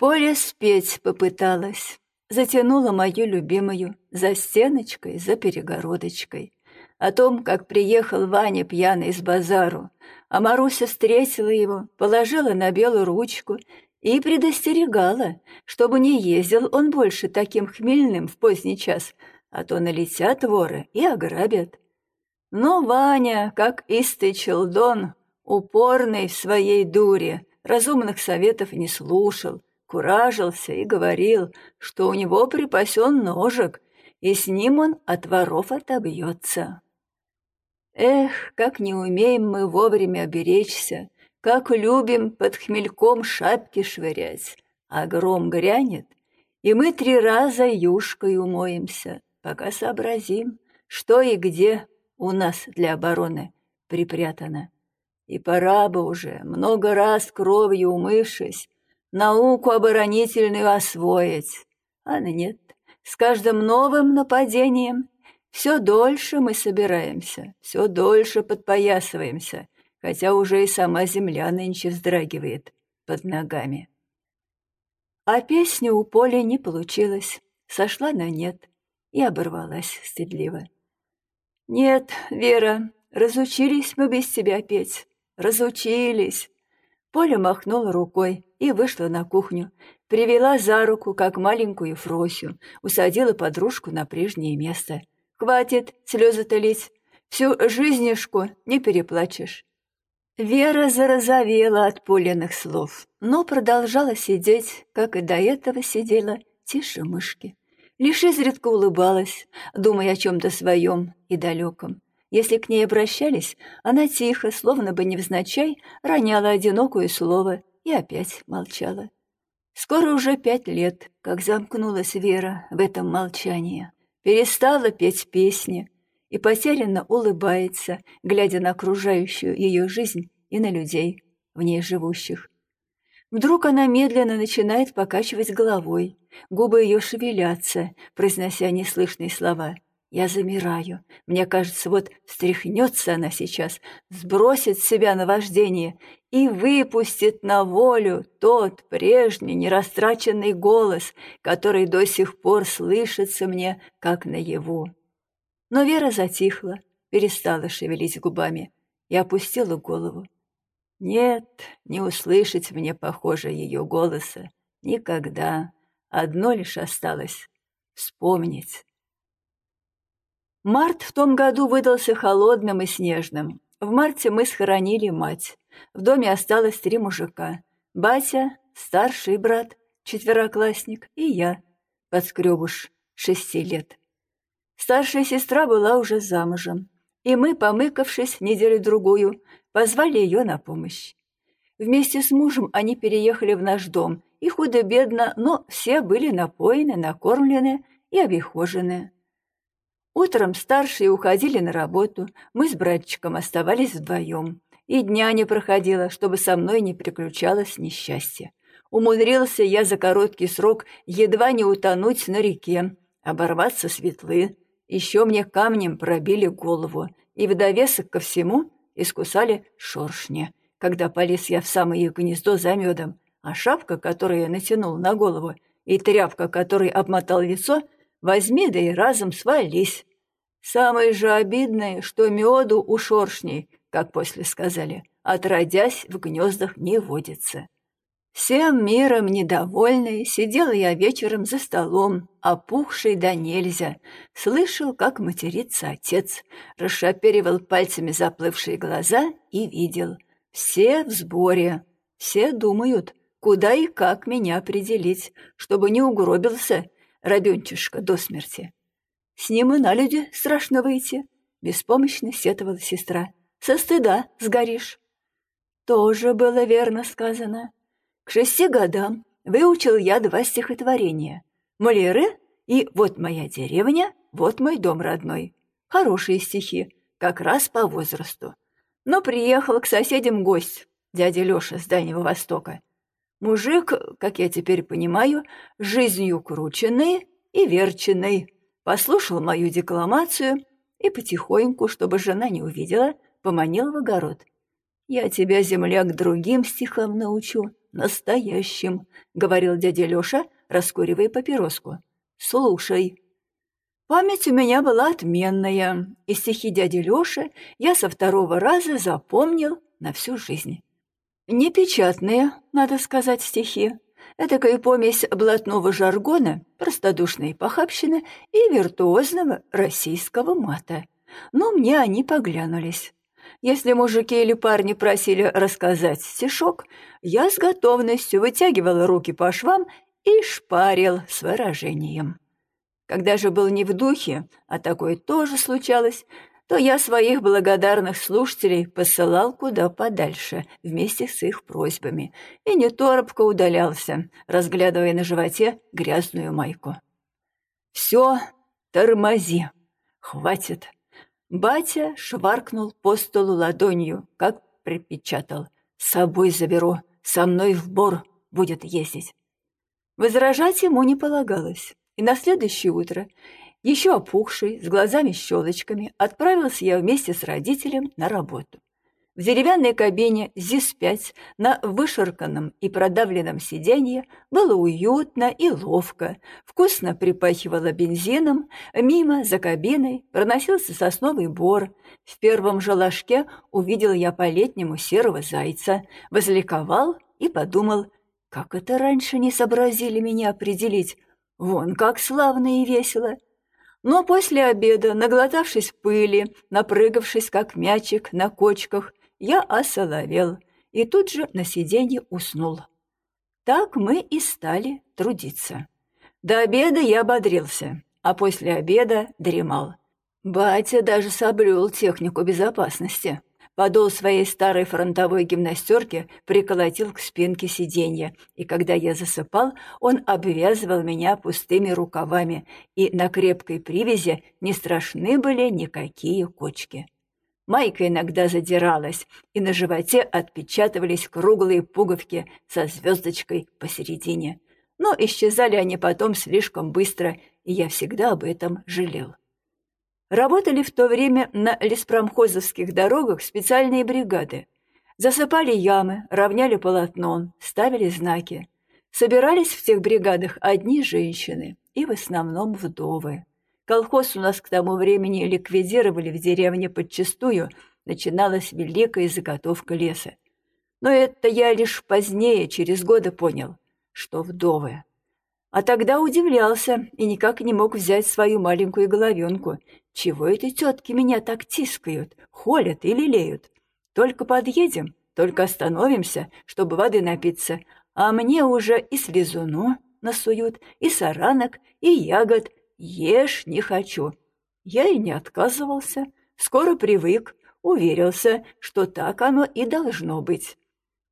поле спеть попыталась. Затянула мою любимую за стеночкой, за перегородочкой. О том, как приехал Ваня пьяный с базару, а Маруся встретила его, положила на белую ручку и предостерегала, чтобы не ездил он больше таким хмельным в поздний час, а то налетят воры и ограбят. Но Ваня, как истый челдон, упорный в своей дуре, разумных советов не слушал, куражился и говорил, что у него припасен ножик, и с ним он от воров отобьется. Эх, как не умеем мы вовремя беречься, как любим под хмельком шапки швырять, а гром грянет, и мы три раза юшкой умоемся, пока сообразим, что и где у нас для обороны припрятано. И пора бы уже, много раз кровью умывшись, науку оборонительную освоить. А нет, с каждым новым нападением все дольше мы собираемся, все дольше подпоясываемся, хотя уже и сама земля нынче вздрагивает под ногами. А песня у Поля не получилась, сошла на нет и оборвалась стыдливо. «Нет, Вера, разучились мы без тебя петь, разучились!» Поля махнула рукой и вышла на кухню, привела за руку, как маленькую Фросю, усадила подружку на прежнее место. «Хватит слезы-то лить, всю жизнешку не переплачешь». Вера зарозовела от Полиных слов, но продолжала сидеть, как и до этого сидела, тише мышки. Лишь изредка улыбалась, думая о чем-то своем и далеком. Если к ней обращались, она тихо, словно бы невзначай, роняла одинокое слово и опять молчала. Скоро уже пять лет, как замкнулась Вера в этом молчании. Перестала петь песни и потерянно улыбается, глядя на окружающую ее жизнь и на людей, в ней живущих. Вдруг она медленно начинает покачивать головой, губы ее шевелятся, произнося неслышные слова — я замираю. Мне кажется, вот встряхнется она сейчас, сбросит с себя наваждение и выпустит на волю тот прежний нерастраченный голос, который до сих пор слышится мне, как наяву. Но Вера затихла, перестала шевелить губами и опустила голову. Нет, не услышать мне, похоже, ее голоса. Никогда. Одно лишь осталось — вспомнить. Март в том году выдался холодным и снежным. В марте мы схоронили мать. В доме осталось три мужика. Батя, старший брат, четвероклассник и я, подскребуш, шести лет. Старшая сестра была уже замужем, и мы, помыкавшись неделю-другую, позвали ее на помощь. Вместе с мужем они переехали в наш дом, и худо-бедно, но все были напоены, накормлены и обихожены. Утром старшие уходили на работу, мы с братчиком оставались вдвоем. И дня не проходило, чтобы со мной не приключалось несчастье. Умудрился я за короткий срок едва не утонуть на реке, оборваться светлы. Еще мне камнем пробили голову, и в довесок ко всему искусали шоршни, когда полез я в самое их гнездо за медом, а шапка, которую я натянул на голову, и тряпка, которой обмотал лицо — Возьми да и разом свались. Самое же обидное, что меду у шоршней, как после сказали, отродясь в гнездах не водится. Всем миром недовольный, сидел я вечером за столом, опухший да нельзя. Слышал, как матерится отец, расшаперивал пальцами заплывшие глаза и видел. Все в сборе, все думают, куда и как меня определить, чтобы не угробился рабенчишка до смерти. С ним и на люди страшно выйти, беспомощно сетовала сестра. Со стыда сгоришь. Тоже было верно сказано. К шести годам выучил я два стихотворения. Маляры и «Вот моя деревня, вот мой дом родной». Хорошие стихи, как раз по возрасту. Но приехал к соседям гость, дядя Лёша с Дальнего Востока. Мужик, как я теперь понимаю, жизнью крученный и верченный, послушал мою декламацию и потихоньку, чтобы жена не увидела, поманил в огород. «Я тебя, земляк, другим стихам научу, настоящим», — говорил дядя Лёша, раскуривая папироску. «Слушай». Память у меня была отменная, и стихи дяди Лёши я со второго раза запомнил на всю жизнь. Непечатные, надо сказать, стихи. Этакая помесь блатного жаргона, простодушной похабщины и виртуозного российского мата. Но мне они поглянулись. Если мужики или парни просили рассказать стишок, я с готовностью вытягивал руки по швам и шпарил с выражением. Когда же был не в духе, а такое тоже случалось, то я своих благодарных слушателей посылал куда подальше вместе с их просьбами и не торопко удалялся, разглядывая на животе грязную майку. «Все, тормози, хватит!» Батя шваркнул по столу ладонью, как припечатал. «С собой заберу, со мной в бор будет ездить». Возражать ему не полагалось, и на следующее утро еще опухший, с глазами-щелочками, отправился я вместе с родителем на работу. В деревянной кабине ЗИС-5 на вышарканном и продавленном сиденье было уютно и ловко, вкусно припахивало бензином, мимо, за кабиной, проносился сосновый бор. В первом же ложке увидел я по-летнему серого зайца, возликовал и подумал, как это раньше не сообразили меня определить, вон как славно и весело. Но после обеда, наглотавшись пыли, напрыгавшись как мячик на кочках, я осоловел и тут же на сиденье уснул. Так мы и стали трудиться. До обеда я бодрился, а после обеда дремал. Батя даже соблюл технику безопасности. Подол своей старой фронтовой гимнастерки приколотил к спинке сиденья, и когда я засыпал, он обвязывал меня пустыми рукавами, и на крепкой привязи не страшны были никакие кочки. Майка иногда задиралась, и на животе отпечатывались круглые пуговки со звездочкой посередине. Но исчезали они потом слишком быстро, и я всегда об этом жалел. Работали в то время на леспромхозовских дорогах специальные бригады. Засыпали ямы, равняли полотно, ставили знаки. Собирались в тех бригадах одни женщины и в основном вдовы. Колхоз у нас к тому времени ликвидировали в деревне подчистую, начиналась великая заготовка леса. Но это я лишь позднее, через годы понял, что вдовы. А тогда удивлялся и никак не мог взять свою маленькую головенку. Чего эти тетки меня так тискают, холят и лелеют? Только подъедем, только остановимся, чтобы воды напиться, а мне уже и слезуну насуют, и саранок, и ягод. Ешь не хочу. Я и не отказывался, скоро привык, уверился, что так оно и должно быть.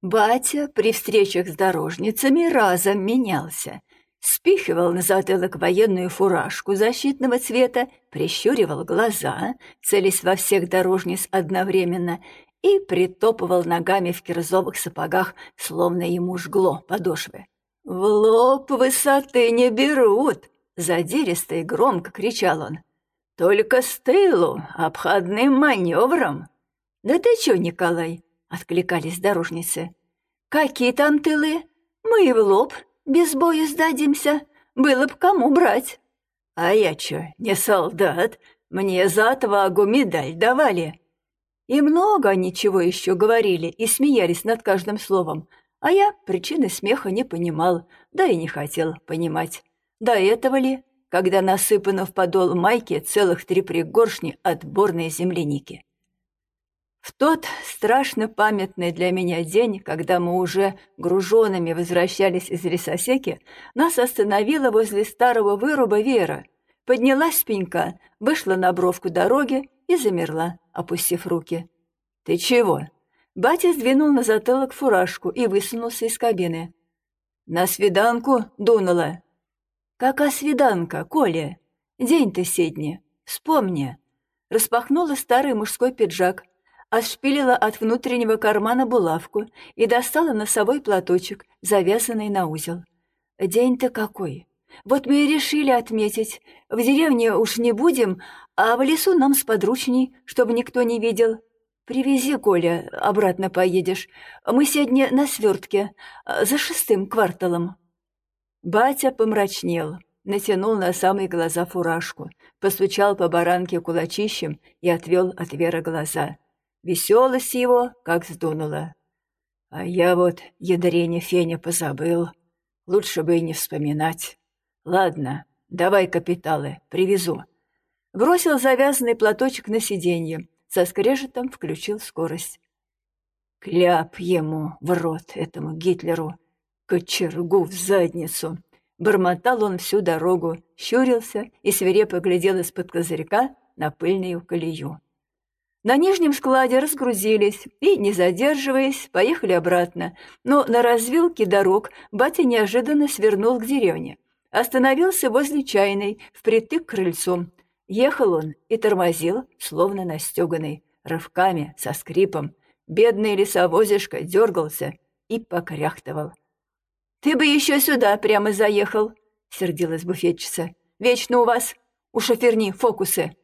Батя при встречах с дорожницами разом менялся спихивал на затылок военную фуражку защитного цвета, прищуривал глаза, целясь во всех дорожниц одновременно, и притопывал ногами в кирзовых сапогах, словно ему жгло подошвы. «В лоб высоты не берут!» — задиристо и громко кричал он. «Только с тылу, обходным маневром!» «Да ты чё, Николай?» — откликались дорожницы. «Какие там тылы? Мы и в лоб, без боя сдадимся, было б кому брать. А я чё, не солдат? Мне за отвагу медаль давали. И много ничего еще говорили и смеялись над каждым словом, а я причины смеха не понимал, да и не хотел понимать. До этого ли, когда насыпано в подол майки целых три пригоршни отборной земляники? В тот страшно памятный для меня день, когда мы уже груженными возвращались из лесосеки, нас остановила возле старого выруба Вера. Поднялась пенька, вышла на бровку дороги и замерла, опустив руки. «Ты чего?» Батя сдвинул на затылок фуражку и высунулся из кабины. «На свиданку дунула». «Какая свиданка, Коля? День ты седни. Вспомни». Распахнула старый мужской пиджак, отшпилила от внутреннего кармана булавку и достала носовой платочек, завязанный на узел. День-то какой! Вот мы и решили отметить. В деревне уж не будем, а в лесу нам сподручней, чтобы никто не видел. Привези, Коля, обратно поедешь. Мы сегодня на свертке, за шестым кварталом». Батя помрачнел, натянул на самые глаза фуражку, постучал по баранке кулачищем и отвел от Веры глаза. Веселость его как сдунула. А я вот ядрение Феня позабыл. Лучше бы и не вспоминать. Ладно, давай капиталы, привезу. Бросил завязанный платочек на сиденье, со скрежетом включил скорость. Кляп ему в рот, этому Гитлеру, кочергу в задницу. Бормотал он всю дорогу, щурился и свирепо глядел из-под козырька на пыльную колею. На нижнем складе разгрузились и, не задерживаясь, поехали обратно, но на развилке дорог батя неожиданно свернул к деревне. Остановился возле чайной, впритык к крыльцу. Ехал он и тормозил, словно настеганный, рывками, со скрипом. Бедный лесовозишка дергался и покряхтывал. «Ты бы еще сюда прямо заехал», — сердилась буфетчица. «Вечно у вас у шоферни фокусы».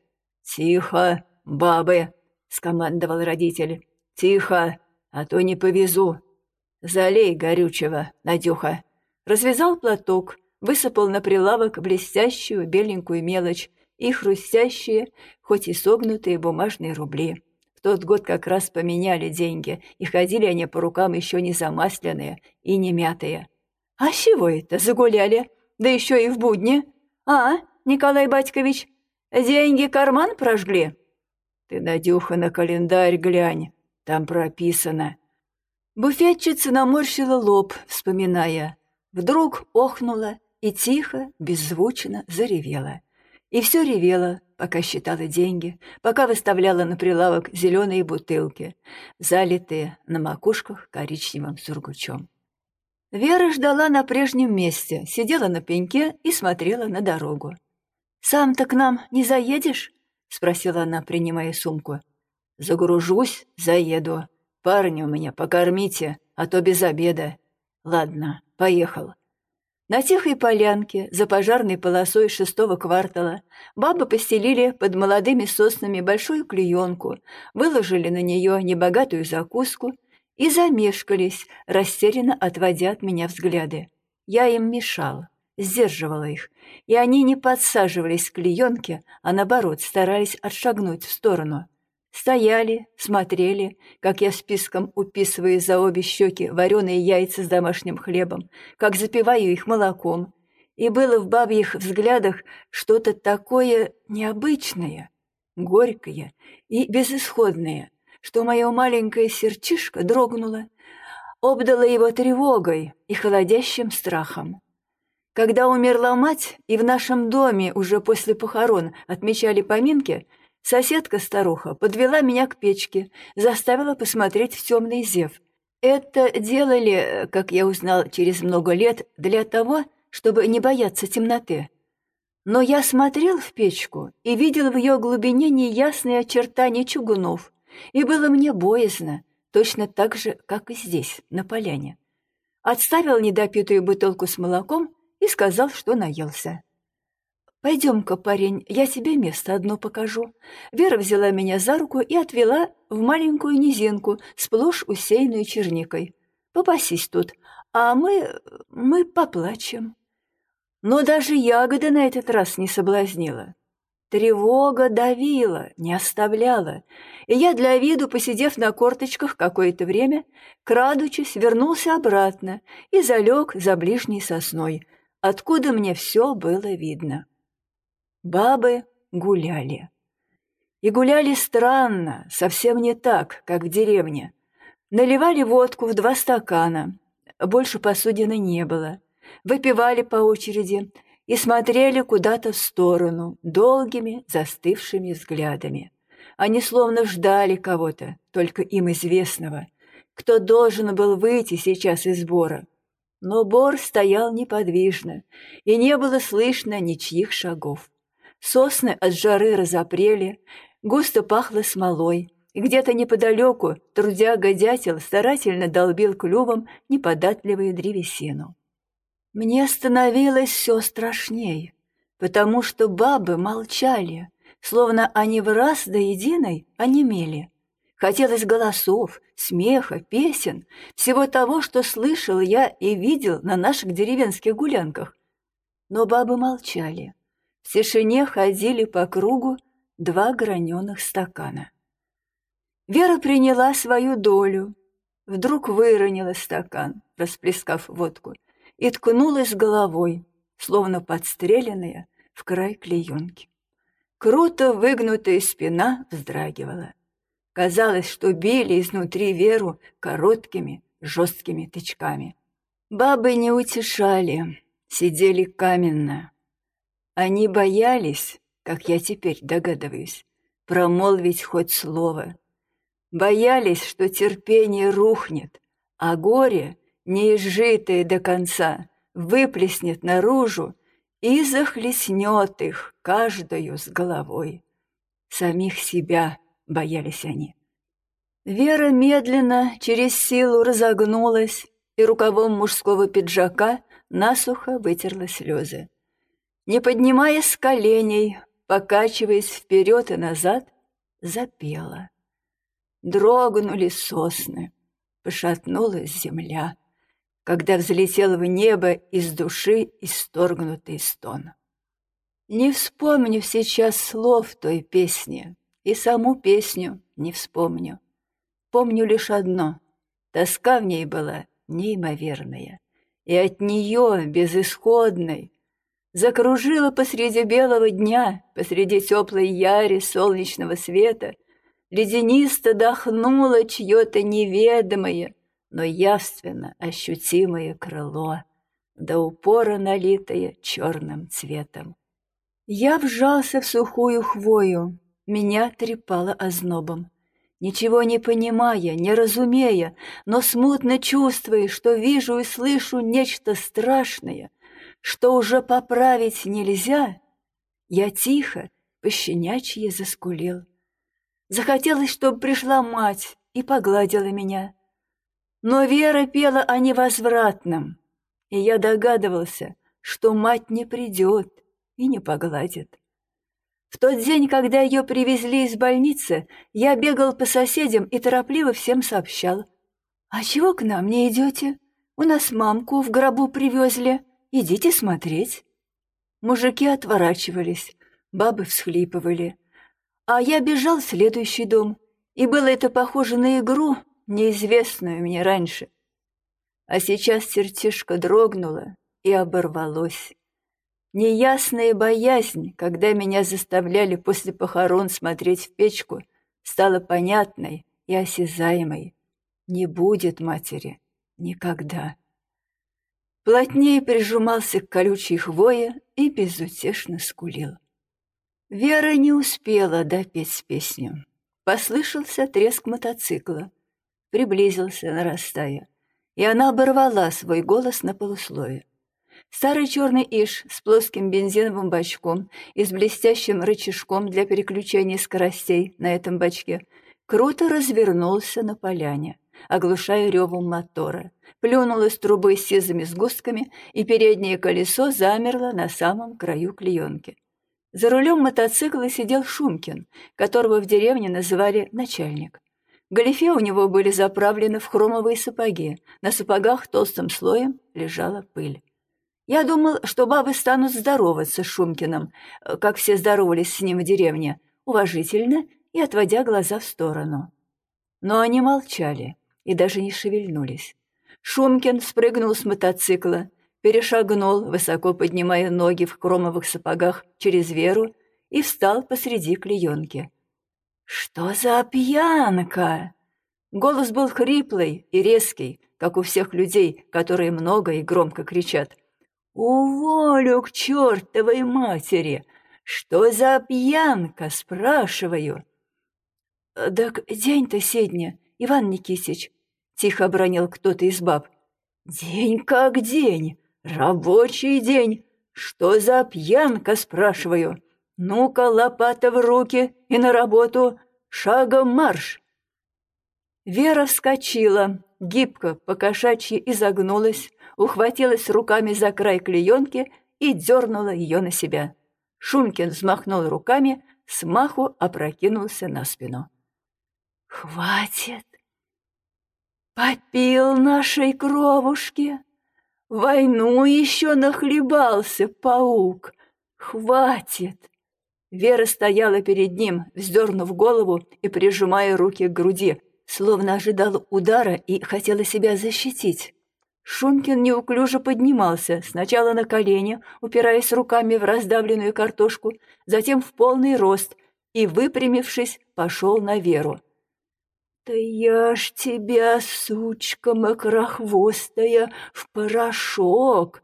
«Тихо, бабы», — скомандовал родитель. «Тихо, а то не повезу. Залей горючего, Надюха». Развязал платок, высыпал на прилавок блестящую беленькую мелочь и хрустящие, хоть и согнутые бумажные рубли. В тот год как раз поменяли деньги, и ходили они по рукам еще не замасленные и не мятые. «А чего это загуляли? Да еще и в будни. А, Николай Батькович, деньги карман прожгли?» «Ты, Надюха, на календарь глянь, там прописано». Буфетчица наморщила лоб, вспоминая. Вдруг охнула и тихо, беззвучно заревела. И все ревела, пока считала деньги, пока выставляла на прилавок зеленые бутылки, залитые на макушках коричневым сургучом. Вера ждала на прежнем месте, сидела на пеньке и смотрела на дорогу. «Сам-то к нам не заедешь?» — спросила она, принимая сумку. «Загружусь, заеду. Парня у меня покормите, а то без обеда. Ладно, поехал». На тихой полянке, за пожарной полосой шестого квартала, бабы постелили под молодыми соснами большую клеенку, выложили на нее небогатую закуску и замешкались, растерянно отводя от меня взгляды. Я им мешала, сдерживала их, и они не подсаживались к клеенке, а наоборот старались отшагнуть в сторону. Стояли, смотрели, как я списком уписываю за обе щеки вареные яйца с домашним хлебом, как запиваю их молоком. И было в бабьих взглядах что-то такое необычное, горькое и безысходное, что мое маленькое сердчишко дрогнуло, обдало его тревогой и холодящим страхом. Когда умерла мать, и в нашем доме уже после похорон отмечали поминки, соседка-старуха подвела меня к печке, заставила посмотреть в темный зев. Это делали, как я узнал через много лет, для того, чтобы не бояться темноты. Но я смотрел в печку и видел в ее глубине неясные очертания чугунов, и было мне боязно, точно так же, как и здесь, на поляне. Отставил недопитую бутылку с молоком и сказал, что наелся. «Пойдем-ка, парень, я тебе место одно покажу». Вера взяла меня за руку и отвела в маленькую низинку, сплошь усеянную черникой. «Попасись тут, а мы... мы поплачем». Но даже ягода на этот раз не соблазнила. Тревога давила, не оставляла, и я для виду, посидев на корточках какое-то время, крадучись, вернулся обратно и залег за ближней сосной, откуда мне все было видно. Бабы гуляли. И гуляли странно, совсем не так, как в деревне. Наливали водку в два стакана, больше посудины не было. Выпивали по очереди, и смотрели куда-то в сторону долгими застывшими взглядами. Они словно ждали кого-то, только им известного, кто должен был выйти сейчас из бора. Но бор стоял неподвижно, и не было слышно ничьих шагов. Сосны от жары разопрели, густо пахло смолой, и где-то неподалеку трудяга-дятел старательно долбил клювом неподатливую древесину. Мне становилось все страшней, потому что бабы молчали, словно они в раз до единой онемели. Хотелось голосов, смеха, песен, всего того, что слышал я и видел на наших деревенских гулянках. Но бабы молчали. В тишине ходили по кругу два граненых стакана. Вера приняла свою долю, вдруг выронила стакан, расплескав водку, и ткнулась головой, словно подстреленная, в край клеенки. Круто выгнутая спина вздрагивала. Казалось, что били изнутри Веру короткими, жесткими тычками. Бабы не утешали, сидели каменно. Они боялись, как я теперь догадываюсь, промолвить хоть слово. Боялись, что терпение рухнет, а горе, неизжитое до конца, выплеснет наружу и захлестнет их каждую с головой. Самих себя боялись они. Вера медленно, через силу разогнулась и рукавом мужского пиджака насухо вытерла слезы. Не поднимаясь с коленей, покачиваясь вперед и назад, запела. Дрогнули сосны, пошатнулась земля, когда взлетел в небо из души исторгнутый стон. Не вспомню сейчас слов той песни, и саму песню не вспомню. Помню лишь одно — тоска в ней была неимоверная, и от нее, безысходной, закружила посреди белого дня, посреди теплой яри солнечного света, леденисто дохнуло чье-то неведомое, но явственно ощутимое крыло, до упора налитое черным цветом. Я вжался в сухую хвою, меня трепало ознобом. Ничего не понимая, не разумея, но смутно чувствуя, что вижу и слышу нечто страшное, что уже поправить нельзя, я тихо, пощенячье заскулил. Захотелось, чтобы пришла мать и погладила меня. Но Вера пела о невозвратном, и я догадывался, что мать не придет и не погладит. В тот день, когда ее привезли из больницы, я бегал по соседям и торопливо всем сообщал. «А чего к нам не идете? У нас мамку в гробу привезли. Идите смотреть». Мужики отворачивались, бабы всхлипывали. А я бежал в следующий дом, и было это похоже на игру, неизвестную мне раньше. А сейчас сердечко дрогнуло и оборвалось. Неясная боязнь, когда меня заставляли после похорон смотреть в печку, стала понятной и осязаемой. Не будет матери. Никогда. Плотнее прижимался к колючей хвое и безутешно скулил. Вера не успела допеть песню. Послышался треск мотоцикла. Приблизился, нарастая. И она оборвала свой голос на полусловие. Старый черный иш с плоским бензиновым бачком и с блестящим рычажком для переключения скоростей на этом бачке круто развернулся на поляне, оглушая ревом мотора, плюнул из трубы сизыми сгустками, и переднее колесо замерло на самом краю клеенки. За рулем мотоцикла сидел Шумкин, которого в деревне называли начальник. Галифе у него были заправлены в хромовые сапоги, на сапогах толстым слоем лежала пыль. Я думал, что бабы станут здороваться с Шумкиным, как все здоровались с ним в деревне, уважительно и отводя глаза в сторону. Но они молчали и даже не шевельнулись. Шумкин спрыгнул с мотоцикла, перешагнул, высоко поднимая ноги в хромовых сапогах через Веру и встал посреди клеенки. «Что за пьянка?» Голос был хриплый и резкий, как у всех людей, которые много и громко кричат. «Уволю к чертовой матери! Что за пьянка, спрашиваю?» «Так день-то сегодня, Иван Никитич», — тихо обронил кто-то из баб. «День как день, рабочий день. Что за пьянка, спрашиваю? Ну-ка, лопата в руки и на работу, шагом марш!» Вера вскочила, гибко, покошачьи изогнулась, ухватилась руками за край клеенки и дернула ее на себя. Шумкин взмахнул руками, смаху опрокинулся на спину. Хватит. Попил нашей кровушки. Войну еще нахлебался паук. Хватит. Вера стояла перед ним, вздернув голову и прижимая руки к груди, словно ожидала удара и хотела себя защитить. Шумкин неуклюже поднимался, сначала на колени, упираясь руками в раздавленную картошку, затем в полный рост и, выпрямившись, пошел на Веру. «Да я ж тебя, сучка мокрохвостая, в порошок!»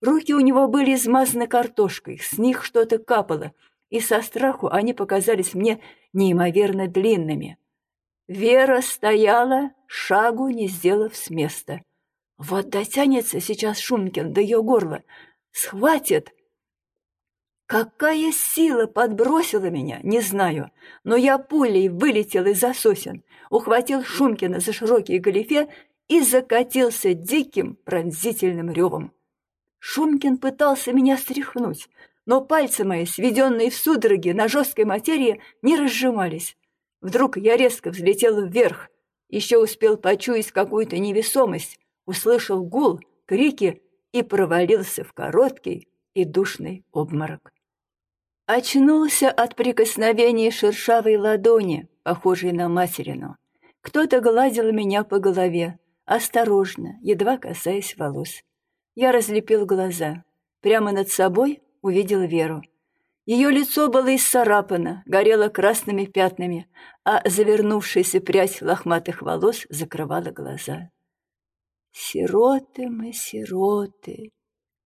Руки у него были измазаны картошкой, с них что-то капало, и со страху они показались мне неимоверно длинными. Вера стояла, шагу не сделав с места. Вот дотянется сейчас Шумкин до ее горла, схватит. Какая сила подбросила меня, не знаю, но я пулей вылетел из-за сосен, ухватил Шумкина за широкие галифе и закатился диким пронзительным ревом. Шумкин пытался меня стряхнуть, но пальцы мои, сведенные в судороги на жесткой материи, не разжимались. Вдруг я резко взлетел вверх, еще успел почуять какую-то невесомость, услышал гул, крики и провалился в короткий и душный обморок. Очнулся от прикосновения шершавой ладони, похожей на материну. Кто-то гладил меня по голове, осторожно, едва касаясь волос. Я разлепил глаза. Прямо над собой увидел Веру. Ее лицо было исцарапано, горело красными пятнами, а завернувшаяся прядь лохматых волос закрывала глаза. «Сироты мы, сироты!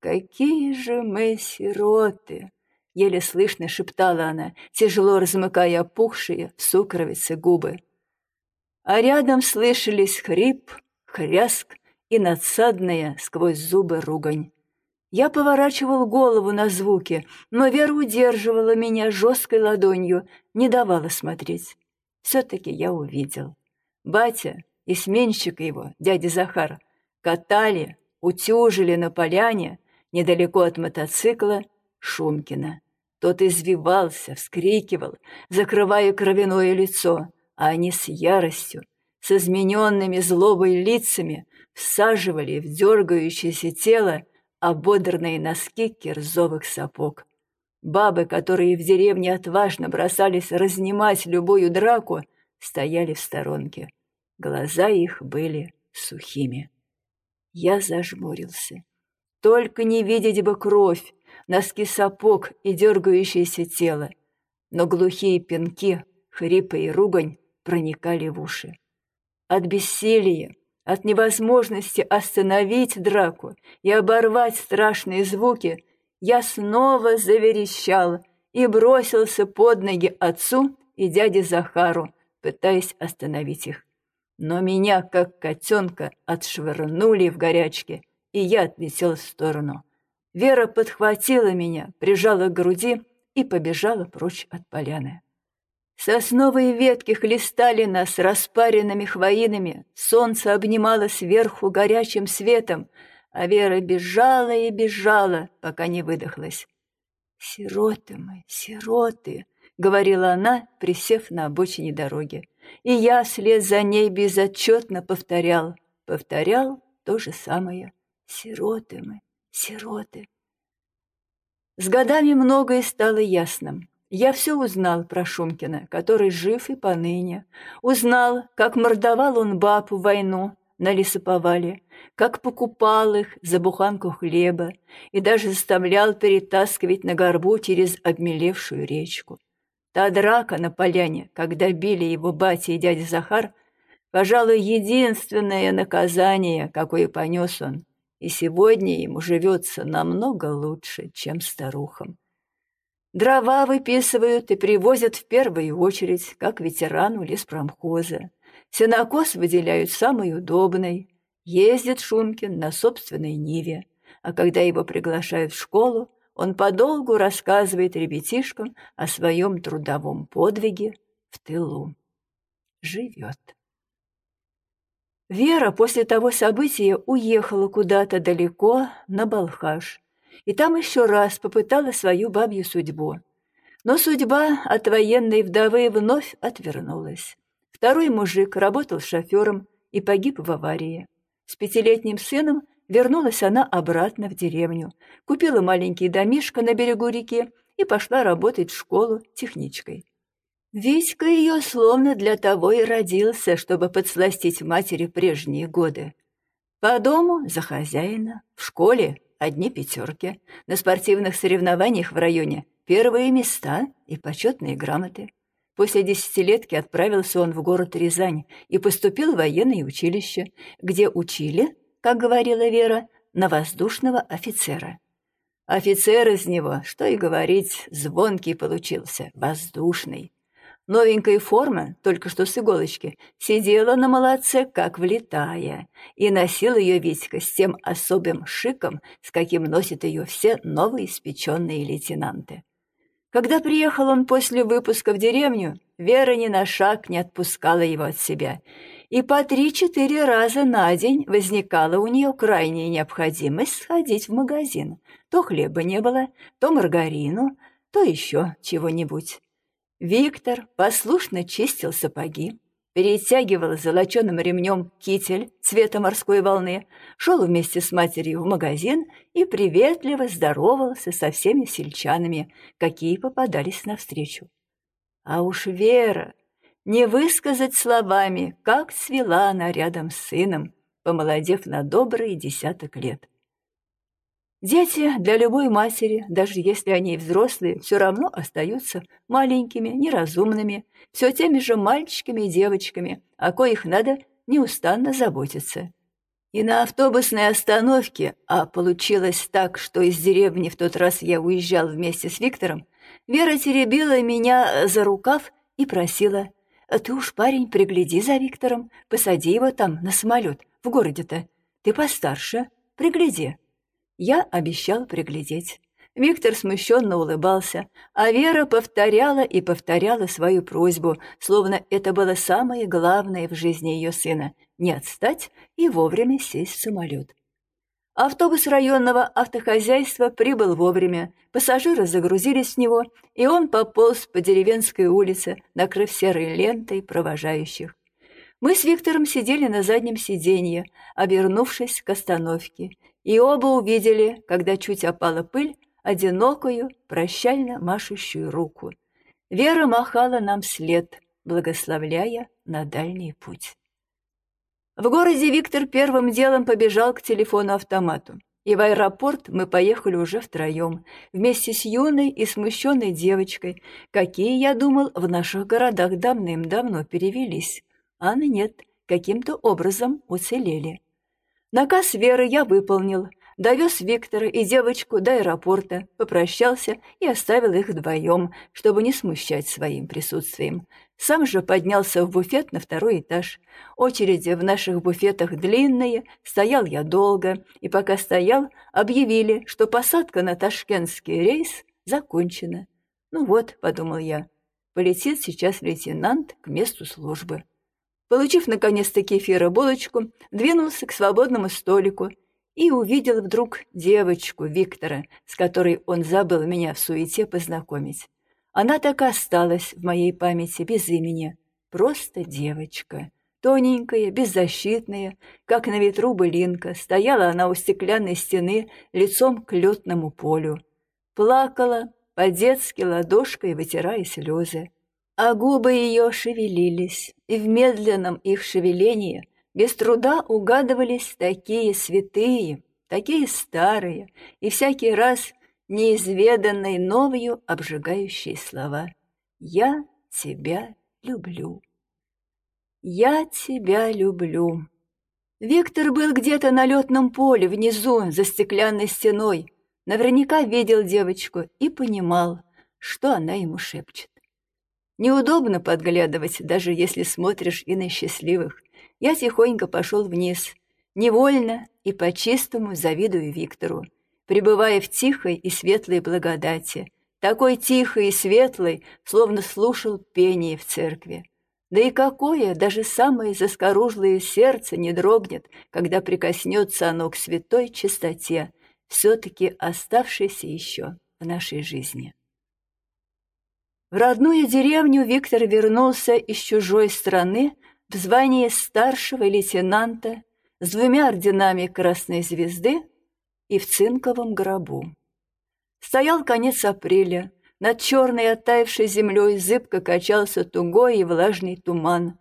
Какие же мы сироты!» Еле слышно шептала она, тяжело размыкая опухшие в сукровице губы. А рядом слышались хрип, хряск и надсадная сквозь зубы ругань. Я поворачивал голову на звуки, но Вера удерживала меня жесткой ладонью, не давала смотреть. Все-таки я увидел. Батя и сменщик его, дядя Захар, катали, утюжили на поляне, недалеко от мотоцикла, Шумкина. Тот извивался, вскрикивал, закрывая кровяное лицо, а они с яростью, с измененными злобой лицами всаживали в дергающееся тело ободранные носки кирзовых сапог. Бабы, которые в деревне отважно бросались разнимать любую драку, стояли в сторонке. Глаза их были сухими. Я зажмурился. Только не видеть бы кровь, носки сапог и дергающееся тело. Но глухие пинки, хрипы и ругань проникали в уши. От бессилия, от невозможности остановить драку и оборвать страшные звуки, я снова заверещал и бросился под ноги отцу и дяде Захару, пытаясь остановить их но меня, как котенка, отшвырнули в горячке, и я отлетел в сторону. Вера подхватила меня, прижала к груди и побежала прочь от поляны. Сосновые ветки хлестали нас распаренными хвоинами, солнце обнимало сверху горячим светом, а Вера бежала и бежала, пока не выдохлась. «Сироты мы, сироты!» — говорила она, присев на обочине дороги. И я вслед за ней безотчетно повторял, повторял то же самое. Сироты мы, сироты. С годами многое стало ясным. Я все узнал про Шумкина, который жив и поныне. Узнал, как мордовал он баб в войну на лесоповале, как покупал их за буханку хлеба и даже заставлял перетаскивать на горбу через обмелевшую речку. Та драка на поляне, когда били его батя и дядя Захар, пожалуй, единственное наказание, какое понес он, и сегодня ему живется намного лучше, чем старухам. Дрова выписывают и привозят в первую очередь, как ветерану леспромхоза. Сенокос выделяют самый удобный. Ездит Шумкин на собственной Ниве, а когда его приглашают в школу, он подолгу рассказывает ребятишкам о своем трудовом подвиге в тылу. Живет. Вера после того события уехала куда-то далеко на Балхаш, и там еще раз попытала свою бабью судьбу. Но судьба от военной вдовы вновь отвернулась. Второй мужик работал шофером и погиб в аварии. С пятилетним сыном вернулась она обратно в деревню, купила маленький домишко на берегу реки и пошла работать в школу техничкой. Витька ее словно для того и родился, чтобы подсластить матери прежние годы. По дому за хозяина, в школе одни пятерки, на спортивных соревнованиях в районе первые места и почетные грамоты. После десятилетки отправился он в город Рязань и поступил в военное училище, где учили, как говорила Вера, на воздушного офицера. Офицер из него, что и говорить, звонкий получился, воздушный. Новенькая форма, только что с иголочки, сидела на молодце, как влетая, и носил ее Витька с тем особым шиком, с каким носят ее все новоиспеченные лейтенанты. Когда приехал он после выпуска в деревню, Вера ни на шаг не отпускала его от себя, и по три-четыре раза на день возникала у нее крайняя необходимость сходить в магазин. То хлеба не было, то маргарину, то еще чего-нибудь. Виктор послушно чистил сапоги, перетягивал золоченым ремнем китель цвета морской волны, шел вместе с матерью в магазин и приветливо здоровался со всеми сельчанами, какие попадались навстречу. А уж Вера, не высказать словами, как цвела она рядом с сыном, помолодев на добрые десяток лет. Дети для любой матери, даже если они взрослые, все равно остаются маленькими, неразумными, все теми же мальчиками и девочками, о коих надо неустанно заботиться. И на автобусной остановке, а получилось так, что из деревни в тот раз я уезжал вместе с Виктором, Вера теребила меня за рукав и просила, «Ты уж, парень, пригляди за Виктором, посади его там, на самолет, в городе-то. Ты постарше, пригляди». Я обещал приглядеть. Виктор смущенно улыбался, а Вера повторяла и повторяла свою просьбу, словно это было самое главное в жизни ее сына — не отстать и вовремя сесть в самолет. Автобус районного автохозяйства прибыл вовремя, пассажиры загрузились в него, и он пополз по деревенской улице, накрыв серой лентой провожающих. Мы с Виктором сидели на заднем сиденье, обернувшись к остановке, и оба увидели, когда чуть опала пыль, одинокую, прощально машущую руку. Вера махала нам вслед, благословляя на дальний путь. В городе Виктор первым делом побежал к телефону-автомату. И в аэропорт мы поехали уже втроем, вместе с юной и смущенной девочкой, какие, я думал, в наших городах давным-давно перевелись. А нет, каким-то образом уцелели. Наказ Веры я выполнил, довез Виктора и девочку до аэропорта, попрощался и оставил их вдвоем, чтобы не смущать своим присутствием. Сам же поднялся в буфет на второй этаж. Очереди в наших буфетах длинные, стоял я долго, и пока стоял, объявили, что посадка на ташкентский рейс закончена. «Ну вот», — подумал я, — полетит сейчас лейтенант к месту службы. Получив, наконец-то, кефира булочку, двинулся к свободному столику и увидел вдруг девочку Виктора, с которой он забыл меня в суете познакомить. Она так и осталась в моей памяти без имени. Просто девочка. Тоненькая, беззащитная, как на ветру былинка, стояла она у стеклянной стены лицом к летному полю. Плакала, по-детски ладошкой вытирая слезы а губы ее шевелились, и в медленном их шевелении без труда угадывались такие святые, такие старые, и всякий раз неизведанные новью обжигающие слова «Я тебя люблю». «Я тебя люблю». Виктор был где-то на летном поле, внизу, за стеклянной стеной. Наверняка видел девочку и понимал, что она ему шепчет. Неудобно подглядывать, даже если смотришь и на счастливых. Я тихонько пошел вниз, невольно и по-чистому завидую Виктору, пребывая в тихой и светлой благодати, такой тихой и светлой, словно слушал пение в церкви. Да и какое, даже самое заскорузлое сердце не дрогнет, когда прикоснется оно к святой чистоте, все-таки оставшейся еще в нашей жизни. В родную деревню Виктор вернулся из чужой страны в звании старшего лейтенанта с двумя орденами Красной Звезды и в цинковом гробу. Стоял конец апреля, над черной оттаившей землей зыбко качался тугой и влажный туман.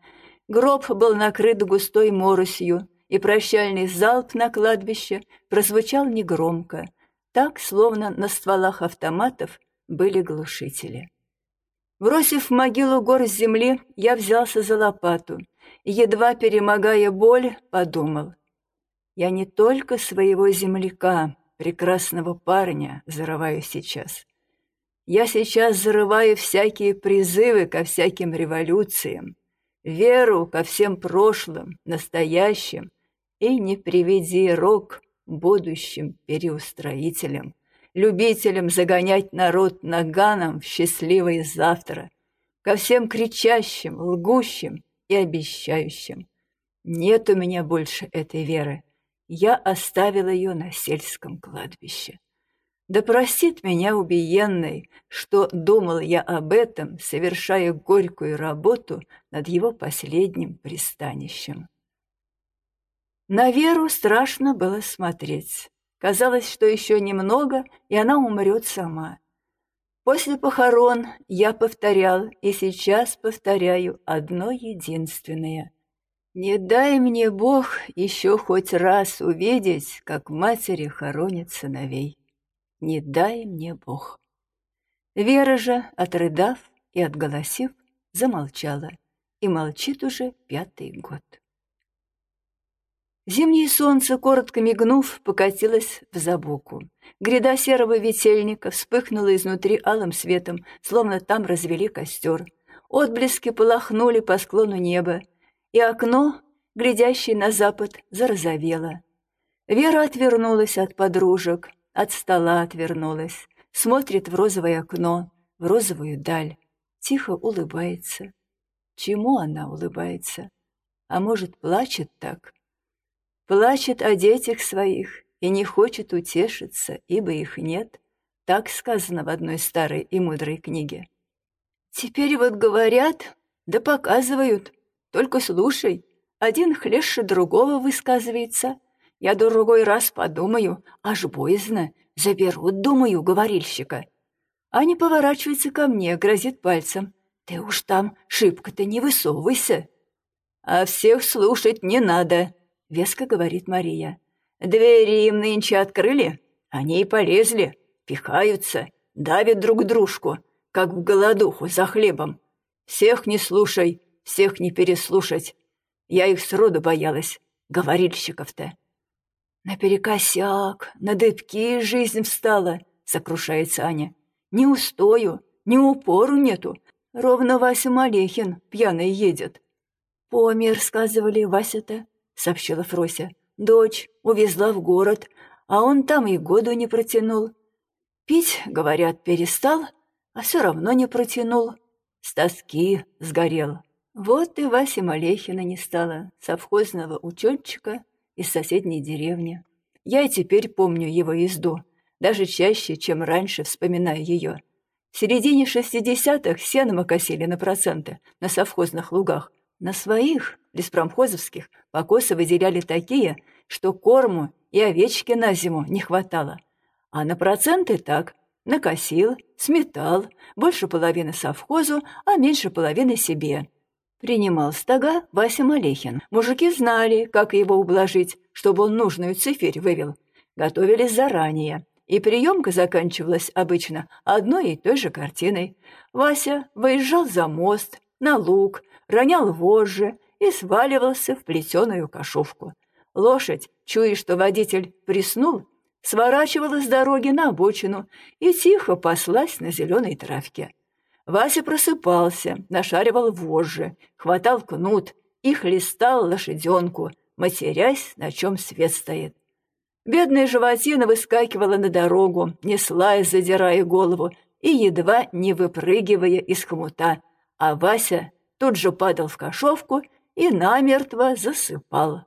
Гроб был накрыт густой моросью, и прощальный залп на кладбище прозвучал негромко, так, словно на стволах автоматов были глушители. Бросив в могилу гор земли, я взялся за лопату едва перемогая боль, подумал. Я не только своего земляка, прекрасного парня, зарываю сейчас. Я сейчас зарываю всякие призывы ко всяким революциям, веру ко всем прошлым, настоящим и не приведи рок будущим переустроителям, любителям загонять народ наганом в счастливое завтра, ко всем кричащим, лгущим и обещающим. Нет у меня больше этой веры. Я оставил ее на сельском кладбище. Да простит меня убиенный, что думал я об этом, совершая горькую работу над его последним пристанищем. На Веру страшно было смотреть. Казалось, что еще немного, и она умрет сама. После похорон я повторял, и сейчас повторяю одно единственное. Не дай мне Бог еще хоть раз увидеть, как матери хоронят сыновей. Не дай мне Бог. Вера же, отрыдав и отголосив, замолчала, и молчит уже пятый год. Зимнее солнце, коротко мигнув, покатилось в забоку. Гряда серого ветельника вспыхнула изнутри алым светом, словно там развели костер. Отблески полохнули по склону неба, и окно, глядящее на запад, зарозовело. Вера отвернулась от подружек, от стола отвернулась, смотрит в розовое окно, в розовую даль, тихо улыбается. Чему она улыбается? А может, плачет так? Плачет о детях своих и не хочет утешиться, ибо их нет. Так сказано в одной старой и мудрой книге. Теперь вот говорят, да показывают. Только слушай, один хлеще другого высказывается. Я другой раз подумаю, аж боязно. Заберут, думаю, говорильщика. А не поворачивается ко мне, грозит пальцем. Ты уж там шибко-то не высовывайся. А всех слушать не надо, веско говорит Мария. «Двери им нынче открыли, они и полезли, пихаются, давят друг дружку, как в голодуху за хлебом. Всех не слушай, всех не переслушать. Я их сроду боялась, говорильщиков-то». «Наперекосяк, на дыбки жизнь встала», — сокрушается Аня. «Ни устою, ни упору нету. Ровно Вася Малехин пьяный едет». «Помер», — сказывали Вася-то. — сообщила Фрося. «Дочь увезла в город, а он там и году не протянул. Пить, говорят, перестал, а все равно не протянул. С тоски сгорел. Вот и Вася Малехина не стало, совхозного учетчика из соседней деревни. Я и теперь помню его езду, даже чаще, чем раньше вспоминаю ее. В середине шестидесятых сено мы косили на проценты на совхозных лугах, на своих, леспромхозовских, покосы выделяли такие, что корму и овечки на зиму не хватало. А на проценты так. Накосил, сметал, больше половины совхозу, а меньше половины себе. Принимал стога Вася Малехин. Мужики знали, как его ублажить, чтобы он нужную циферь вывел. Готовились заранее. И приемка заканчивалась обычно одной и той же картиной. Вася выезжал за мост, на луг, ронял вожжи и сваливался в плетеную кошовку. Лошадь, чуя, что водитель приснул, сворачивала с дороги на обочину и тихо паслась на зеленой травке. Вася просыпался, нашаривал вожжи, хватал кнут и хлестал лошаденку, матерясь, на чем свет стоит. Бедная животина выскакивала на дорогу, неслась, задирая голову и едва не выпрыгивая из хомута, а Вася тут же падал в кошовку и намертво засыпал.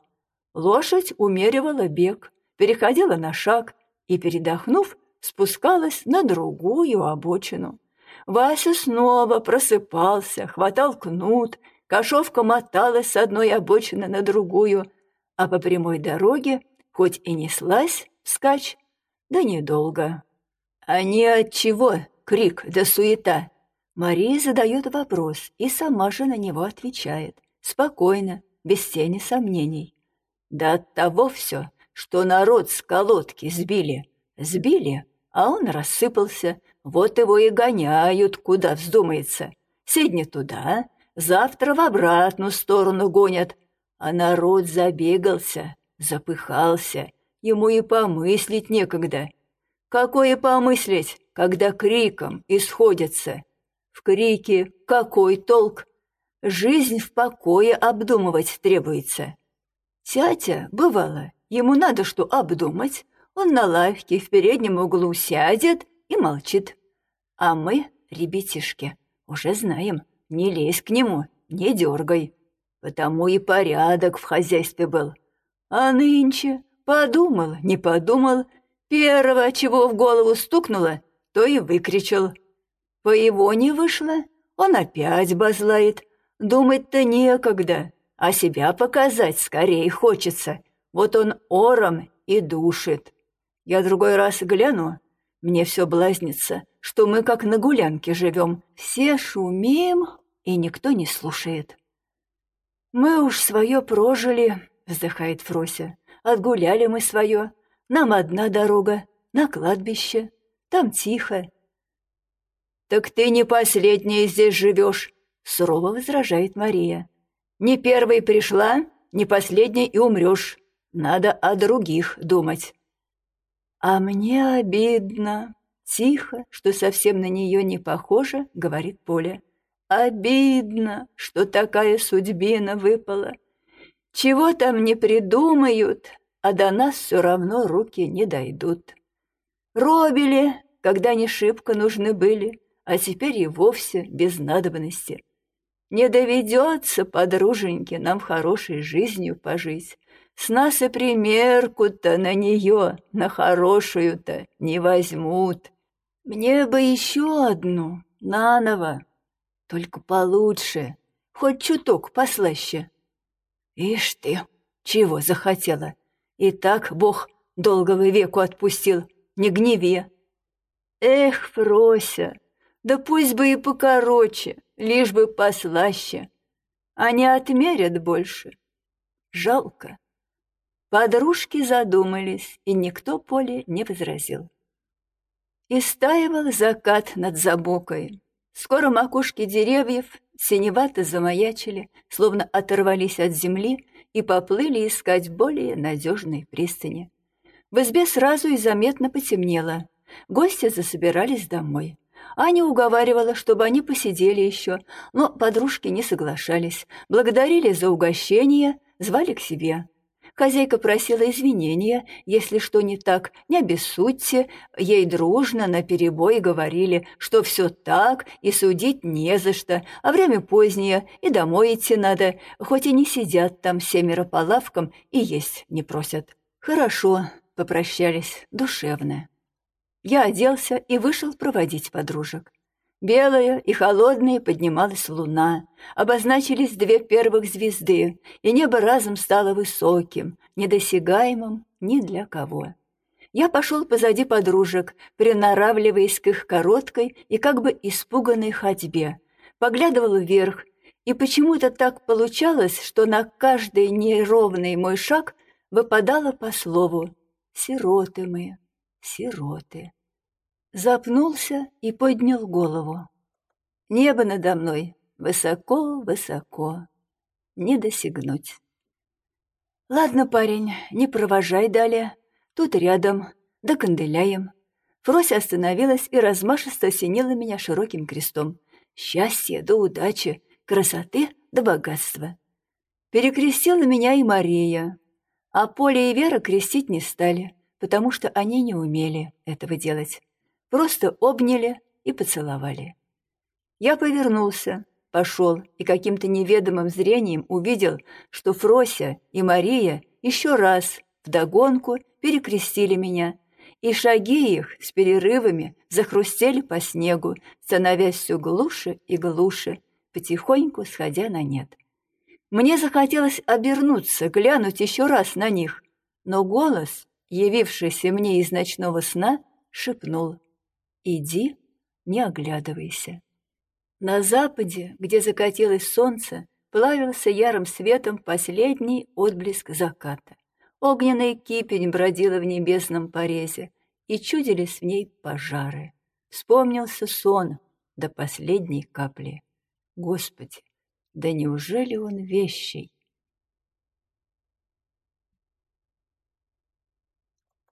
Лошадь умеривала бег, переходила на шаг и, передохнув, спускалась на другую обочину. Вася снова просыпался, хватал кнут, кошовка моталась с одной обочины на другую, а по прямой дороге, хоть и неслась вскачь, да недолго. А не от чего крик да суета. Мария задает вопрос и сама же на него отвечает. Спокойно, без тени сомнений. Да от того все, что народ с колодки сбили. Сбили, а он рассыпался, вот его и гоняют, куда вздумается. Сегодня туда, завтра в обратную сторону гонят. А народ забегался, запыхался, ему и помыслить некогда. Какое помыслить, когда криком исходятся? В крике какой толк? Жизнь в покое обдумывать требуется. Тятя, бывало, ему надо что обдумать, он на лавке в переднем углу сядет и молчит. А мы, ребятишки, уже знаем, не лезь к нему, не дергай. Потому и порядок в хозяйстве был. А нынче подумал, не подумал, первого, чего в голову стукнуло, то и выкричал. По его не вышло, он опять базлает. Думать-то некогда, а себя показать скорее хочется. Вот он ором и душит. Я другой раз гляну, мне все блазнится, что мы как на гулянке живем. Все шумим, и никто не слушает. «Мы уж свое прожили», — вздыхает Фрося. «Отгуляли мы свое. Нам одна дорога, на кладбище. Там тихо». «Так ты не последняя здесь живешь», — сурово возражает Мария. «Не первой пришла, не последней и умрешь. Надо о других думать». «А мне обидно», — тихо, что совсем на нее не похоже, говорит Поля. «Обидно, что такая судьбина выпала. Чего там не придумают, а до нас все равно руки не дойдут. Робили, когда не шибко нужны были, а теперь и вовсе без надобности. Не доведется, подруженьки, нам хорошей жизнью пожить. С нас и примерку-то на нее, на хорошую-то, не возьмут. Мне бы еще одну, наново, только получше, хоть чуток послаще. Ишь ты, чего захотела? И так Бог долгого веку отпустил, не гневи. Эх, Фрося, да пусть бы и покороче, лишь бы послаще. Они отмерят больше. Жалко. Подружки задумались, и никто Поле не возразил. Истаивал закат над забокой. Скоро макушки деревьев синевато замаячили, словно оторвались от земли и поплыли искать более надежной пристани. В избе сразу и заметно потемнело. Гости засобирались домой. Аня уговаривала, чтобы они посидели еще, но подружки не соглашались, благодарили за угощение, звали к себе. Хозяйка просила извинения, если что не так, не обессудьте. Ей дружно наперебой говорили, что все так и судить не за что, а время позднее и домой идти надо, хоть и не сидят там семеро по лавкам и есть не просят. Хорошо, попрощались, душевно. Я оделся и вышел проводить подружек. Белая и холодная поднималась луна, обозначились две первых звезды, и небо разом стало высоким, недосягаемым ни для кого. Я пошел позади подружек, приноравливаясь к их короткой и как бы испуганной ходьбе, поглядывал вверх, и почему-то так получалось, что на каждый неровный мой шаг выпадало по слову «Сироты мы, сироты». Запнулся и поднял голову. Небо надо мной высоко-высоко, не досягнуть. Ладно, парень, не провожай далее, тут рядом, да канделяем. Фрося остановилась и размашисто осенила меня широким крестом. Счастье да удачи, красоты да богатства. Перекрестила меня и Мария, а Поля и Вера крестить не стали, потому что они не умели этого делать просто обняли и поцеловали. Я повернулся, пошел и каким-то неведомым зрением увидел, что Фрося и Мария еще раз вдогонку перекрестили меня, и шаги их с перерывами захрустели по снегу, становясь все глуше и глуше, потихоньку сходя на нет. Мне захотелось обернуться, глянуть еще раз на них, но голос, явившийся мне из ночного сна, шепнул «Иди, не оглядывайся». На западе, где закатилось солнце, плавился ярым светом последний отблеск заката. Огненная кипень бродила в небесном порезе, и чудились в ней пожары. Вспомнился сон до последней капли. Господи, да неужели он вещий?